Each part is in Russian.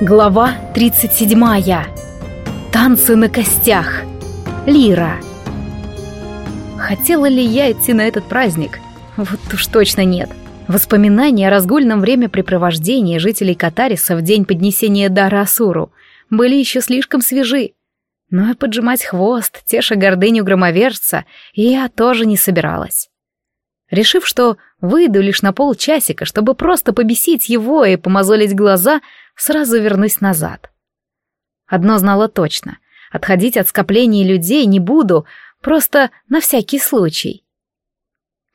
Глава 37. Танцы на костях. Лира. Хотела ли я идти на этот праздник? Вот уж точно нет. Воспоминания о разгульном времяпрепровождении жителей Катариса в день поднесения дара Асуру были еще слишком свежи. Но и поджимать хвост, теша гордыню громовержца, я тоже не собиралась. Решив, что выйду лишь на полчасика, чтобы просто побесить его и помозолить глаза, сразу вернусь назад. Одно знала точно — отходить от скоплений людей не буду, просто на всякий случай.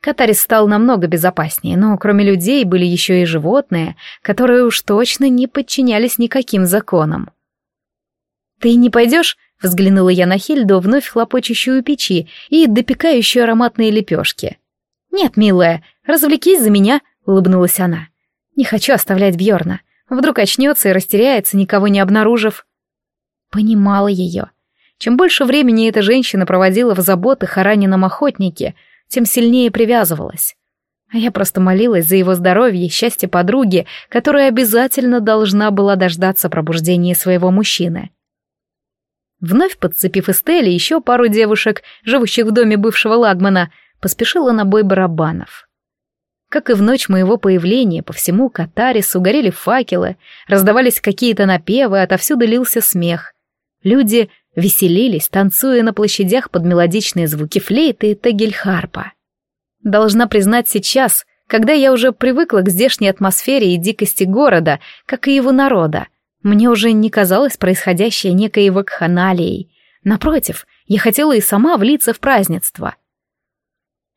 Катарис стал намного безопаснее, но кроме людей были еще и животные, которые уж точно не подчинялись никаким законам. «Ты не пойдешь?» — взглянула я на Хильду, вновь хлопочущую печи и допекающую ароматные лепешки. «Нет, милая, развлекись за меня», — улыбнулась она. «Не хочу оставлять Бьорна. Вдруг очнется и растеряется, никого не обнаружив». Понимала ее. Чем больше времени эта женщина проводила в заботах о раненом охотнике, тем сильнее привязывалась. А я просто молилась за его здоровье и счастье подруги, которая обязательно должна была дождаться пробуждения своего мужчины. Вновь подцепив Эстели еще пару девушек, живущих в доме бывшего лагмана, поспешила на бой барабанов. Как и в ночь моего появления, по всему Катарису горели факелы, раздавались какие-то напевы, отовсюду лился смех. Люди веселились, танцуя на площадях под мелодичные звуки флейты и тагельхарпа. Должна признать сейчас, когда я уже привыкла к здешней атмосфере и дикости города, как и его народа, мне уже не казалось происходящее некой вакханалией. Напротив, я хотела и сама влиться в празднество.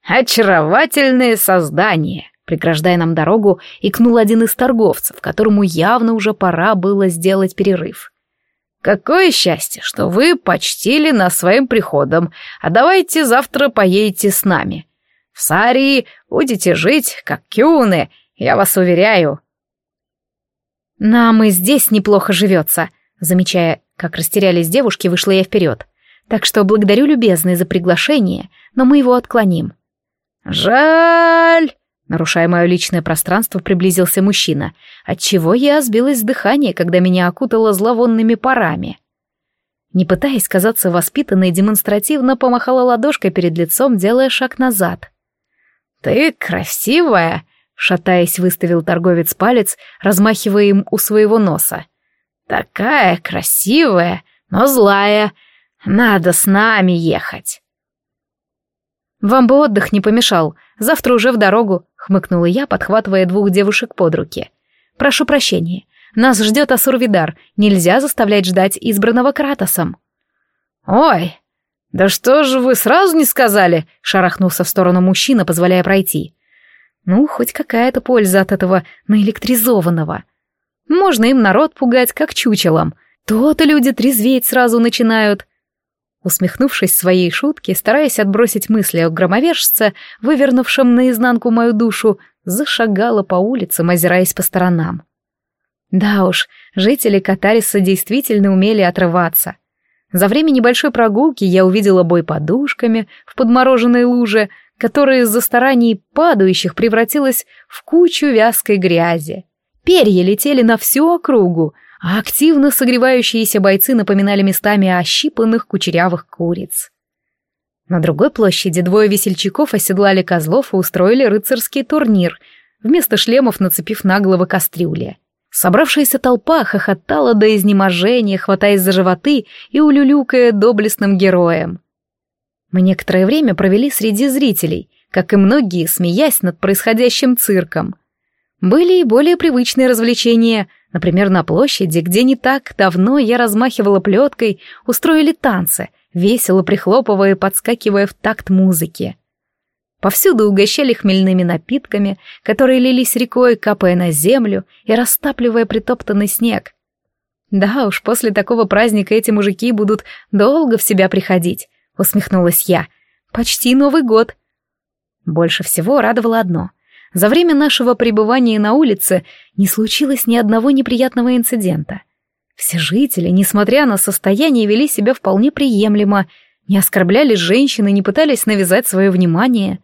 «Очаровательные создания!» Преграждая нам дорогу, икнул один из торговцев, которому явно уже пора было сделать перерыв. «Какое счастье, что вы почтили нас своим приходом, а давайте завтра поедете с нами. В Сарии будете жить, как кюны, я вас уверяю». «Нам и здесь неплохо живется», замечая, как растерялись девушки, вышла я вперед. «Так что благодарю любезный за приглашение, но мы его отклоним». «Жаль!» Нарушая мое личное пространство, приблизился мужчина, отчего я сбилась с дыхания, когда меня окутало зловонными парами. Не пытаясь казаться воспитанной, демонстративно помахала ладошкой перед лицом, делая шаг назад. «Ты красивая!» — шатаясь, выставил торговец палец, размахивая им у своего носа. «Такая красивая, но злая. Надо с нами ехать!» «Вам бы отдых не помешал. Завтра уже в дорогу», — хмыкнула я, подхватывая двух девушек под руки. «Прошу прощения. Нас ждет Асурвидар. Нельзя заставлять ждать избранного Кратосом». «Ой, да что же вы сразу не сказали?» — шарахнулся в сторону мужчина, позволяя пройти. «Ну, хоть какая-то польза от этого наэлектризованного. Можно им народ пугать, как чучелом. То-то люди трезветь сразу начинают». Усмехнувшись своей шутке, стараясь отбросить мысли о громовержце, вывернувшем наизнанку мою душу, зашагала по улицам, озираясь по сторонам. Да уж, жители Катариса действительно умели отрываться. За время небольшой прогулки я увидела бой подушками в подмороженной луже, которая из-за стараний падающих превратилась в кучу вязкой грязи. Перья летели на всю округу, а активно согревающиеся бойцы напоминали местами ощипанных кучерявых куриц. На другой площади двое весельчаков оседлали козлов и устроили рыцарский турнир, вместо шлемов нацепив на головы кастрюли. Собравшаяся толпа хохотала до изнеможения, хватаясь за животы и улюлюкая доблестным героем. Мы некоторое время провели среди зрителей, как и многие, смеясь над происходящим цирком. Были и более привычные развлечения — Например, на площади, где не так давно я размахивала плеткой, устроили танцы, весело прихлопывая и подскакивая в такт музыки. Повсюду угощали хмельными напитками, которые лились рекой, капая на землю и растапливая притоптанный снег. Да уж, после такого праздника эти мужики будут долго в себя приходить, усмехнулась я. Почти Новый год. Больше всего радовало одно — за время нашего пребывания на улице не случилось ни одного неприятного инцидента. Все жители, несмотря на состояние, вели себя вполне приемлемо, не оскорбляли женщин и не пытались навязать свое внимание.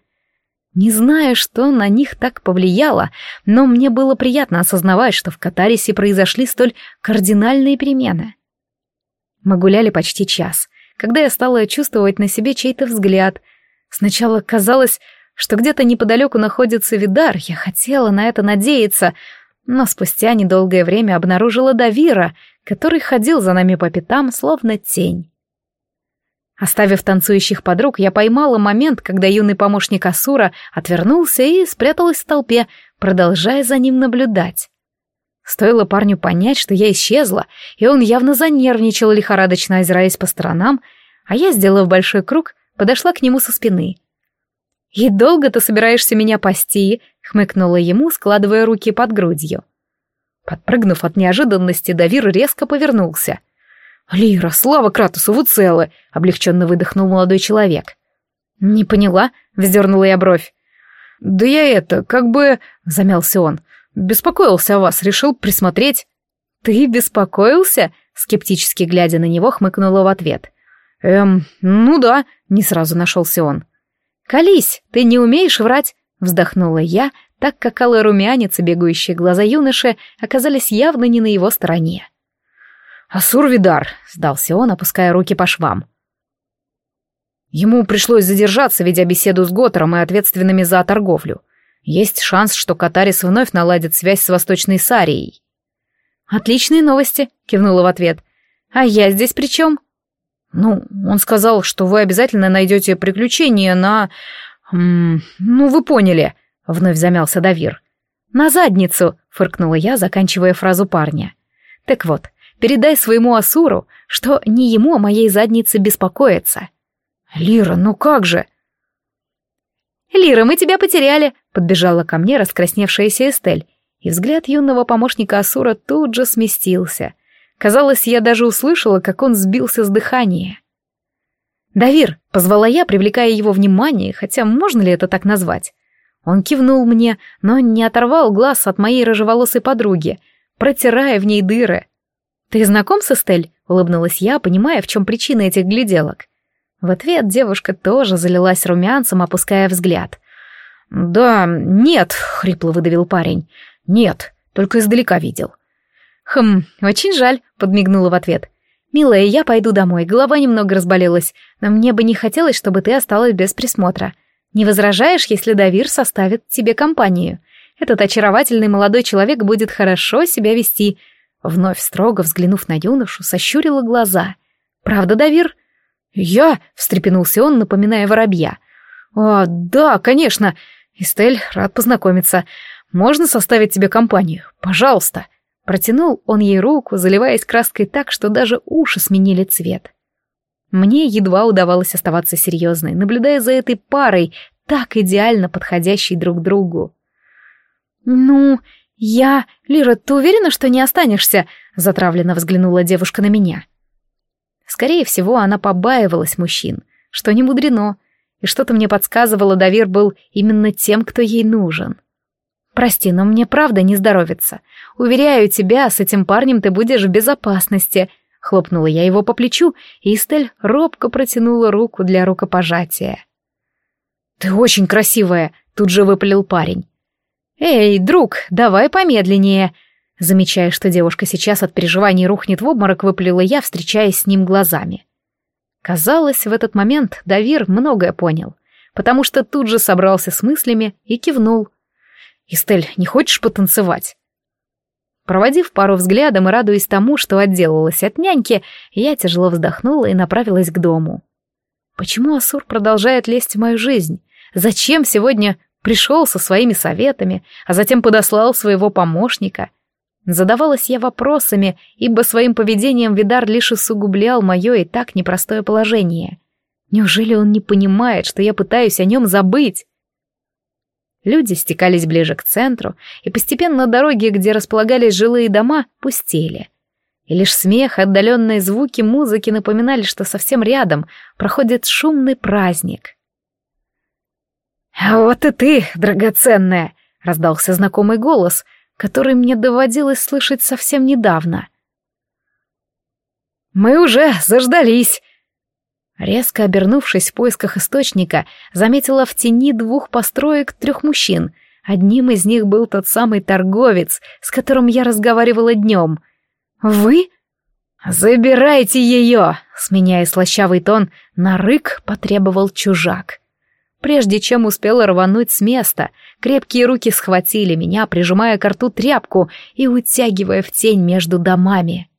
Не знаю, что на них так повлияло, но мне было приятно осознавать, что в Катарисе произошли столь кардинальные перемены. Мы гуляли почти час, когда я стала чувствовать на себе чей-то взгляд. Сначала казалось, что где-то неподалеку находится Видар, я хотела на это надеяться, но спустя недолгое время обнаружила Давира, который ходил за нами по пятам, словно тень. Оставив танцующих подруг, я поймала момент, когда юный помощник Асура отвернулся и спряталась в толпе, продолжая за ним наблюдать. Стоило парню понять, что я исчезла, и он явно занервничал, лихорадочно озираясь по сторонам, а я, сделав большой круг, подошла к нему со спины. «И долго ты собираешься меня пасти?» — хмыкнула ему, складывая руки под грудью. Подпрыгнув от неожиданности, Давир резко повернулся — «Лира, слава Кратусу, вы целы!» — облегченно выдохнул молодой человек. «Не поняла?» — вздернула я бровь. «Да я это, как бы...» — замялся он. «Беспокоился о вас, решил присмотреть». «Ты беспокоился?» — скептически глядя на него, хмыкнула в ответ. «Эм, ну да», — не сразу нашелся он. «Колись, ты не умеешь врать», — вздохнула я, так как алый румянец и бегающие глаза юноши оказались явно не на его стороне. «Асур-Видар», — сдался он, опуская руки по швам. Ему пришлось задержаться, ведя беседу с Готором и ответственными за торговлю. Есть шанс, что Катарис вновь наладит связь с Восточной Сарией. «Отличные новости», — кивнула в ответ. «А я здесь при чем?» «Ну, он сказал, что вы обязательно найдете приключения на... М ну, вы поняли», — вновь замялся Давир. «На задницу», — фыркнула я, заканчивая фразу парня. «Так вот, Передай своему Асуру, что не ему о моей заднице беспокоиться. Лира, ну как же? Лира, мы тебя потеряли, подбежала ко мне раскрасневшаяся Эстель, и взгляд юного помощника Асура тут же сместился. Казалось, я даже услышала, как он сбился с дыхания. «Давир!» — позвала я, привлекая его внимание, хотя можно ли это так назвать? Он кивнул мне, но не оторвал глаз от моей рыжеволосой подруги, протирая в ней дыры. «Ты знаком с Эстель?» — улыбнулась я, понимая, в чем причина этих гляделок. В ответ девушка тоже залилась румянцем, опуская взгляд. «Да, нет», — хрипло выдавил парень. «Нет, только издалека видел». «Хм, очень жаль», — подмигнула в ответ. «Милая, я пойду домой, голова немного разболелась, но мне бы не хотелось, чтобы ты осталась без присмотра. Не возражаешь, если Давир составит тебе компанию? Этот очаровательный молодой человек будет хорошо себя вести, Вновь строго взглянув на юношу, сощурила глаза. «Правда, Давир?» «Я?» — встрепенулся он, напоминая воробья. «А, да, конечно. Эстель, рад познакомиться. Можно составить тебе компанию? Пожалуйста». Протянул он ей руку, заливаясь краской так, что даже уши сменили цвет. Мне едва удавалось оставаться серьезной, наблюдая за этой парой, так идеально подходящей друг другу. «Ну, «Я... Лира, ты уверена, что не останешься?» — затравленно взглянула девушка на меня. Скорее всего, она побаивалась мужчин, что не мудрено, и что-то мне подсказывало, Давир был именно тем, кто ей нужен. «Прости, но мне правда не здоровится. Уверяю тебя, с этим парнем ты будешь в безопасности», — хлопнула я его по плечу, и Эстель робко протянула руку для рукопожатия. «Ты очень красивая», — тут же выпалил парень. «Эй, друг, давай помедленнее!» Замечая, что девушка сейчас от переживаний рухнет в обморок, выпалила я, встречаясь с ним глазами. Казалось, в этот момент Давир многое понял, потому что тут же собрался с мыслями и кивнул. «Истель, не хочешь потанцевать?» Проводив пару взглядом и радуясь тому, что отделалась от няньки, я тяжело вздохнула и направилась к дому. Почему Асур продолжает лезть в мою жизнь? Зачем сегодня Пришел со своими советами, а затем подослал своего помощника. Задавалась я вопросами, ибо своим поведением Видар лишь усугублял мое и так непростое положение. Неужели он не понимает, что я пытаюсь о нем забыть? Люди стекались ближе к центру, и постепенно дороги, где располагались жилые дома, пустели. И лишь смех отдаленные звуки музыки напоминали, что совсем рядом проходит шумный праздник — «А вот и ты, драгоценная!» — раздался знакомый голос, который мне доводилось слышать совсем недавно. «Мы уже заждались!» Резко обернувшись в поисках источника, заметила в тени двух построек трех мужчин. Одним из них был тот самый торговец, с которым я разговаривала днем. «Вы?» «Забирайте ее!» — сменяя слащавый тон, на рык потребовал чужак. Прежде чем успела рвануть с места, крепкие руки схватили меня, прижимая к рту тряпку и утягивая в тень между домами.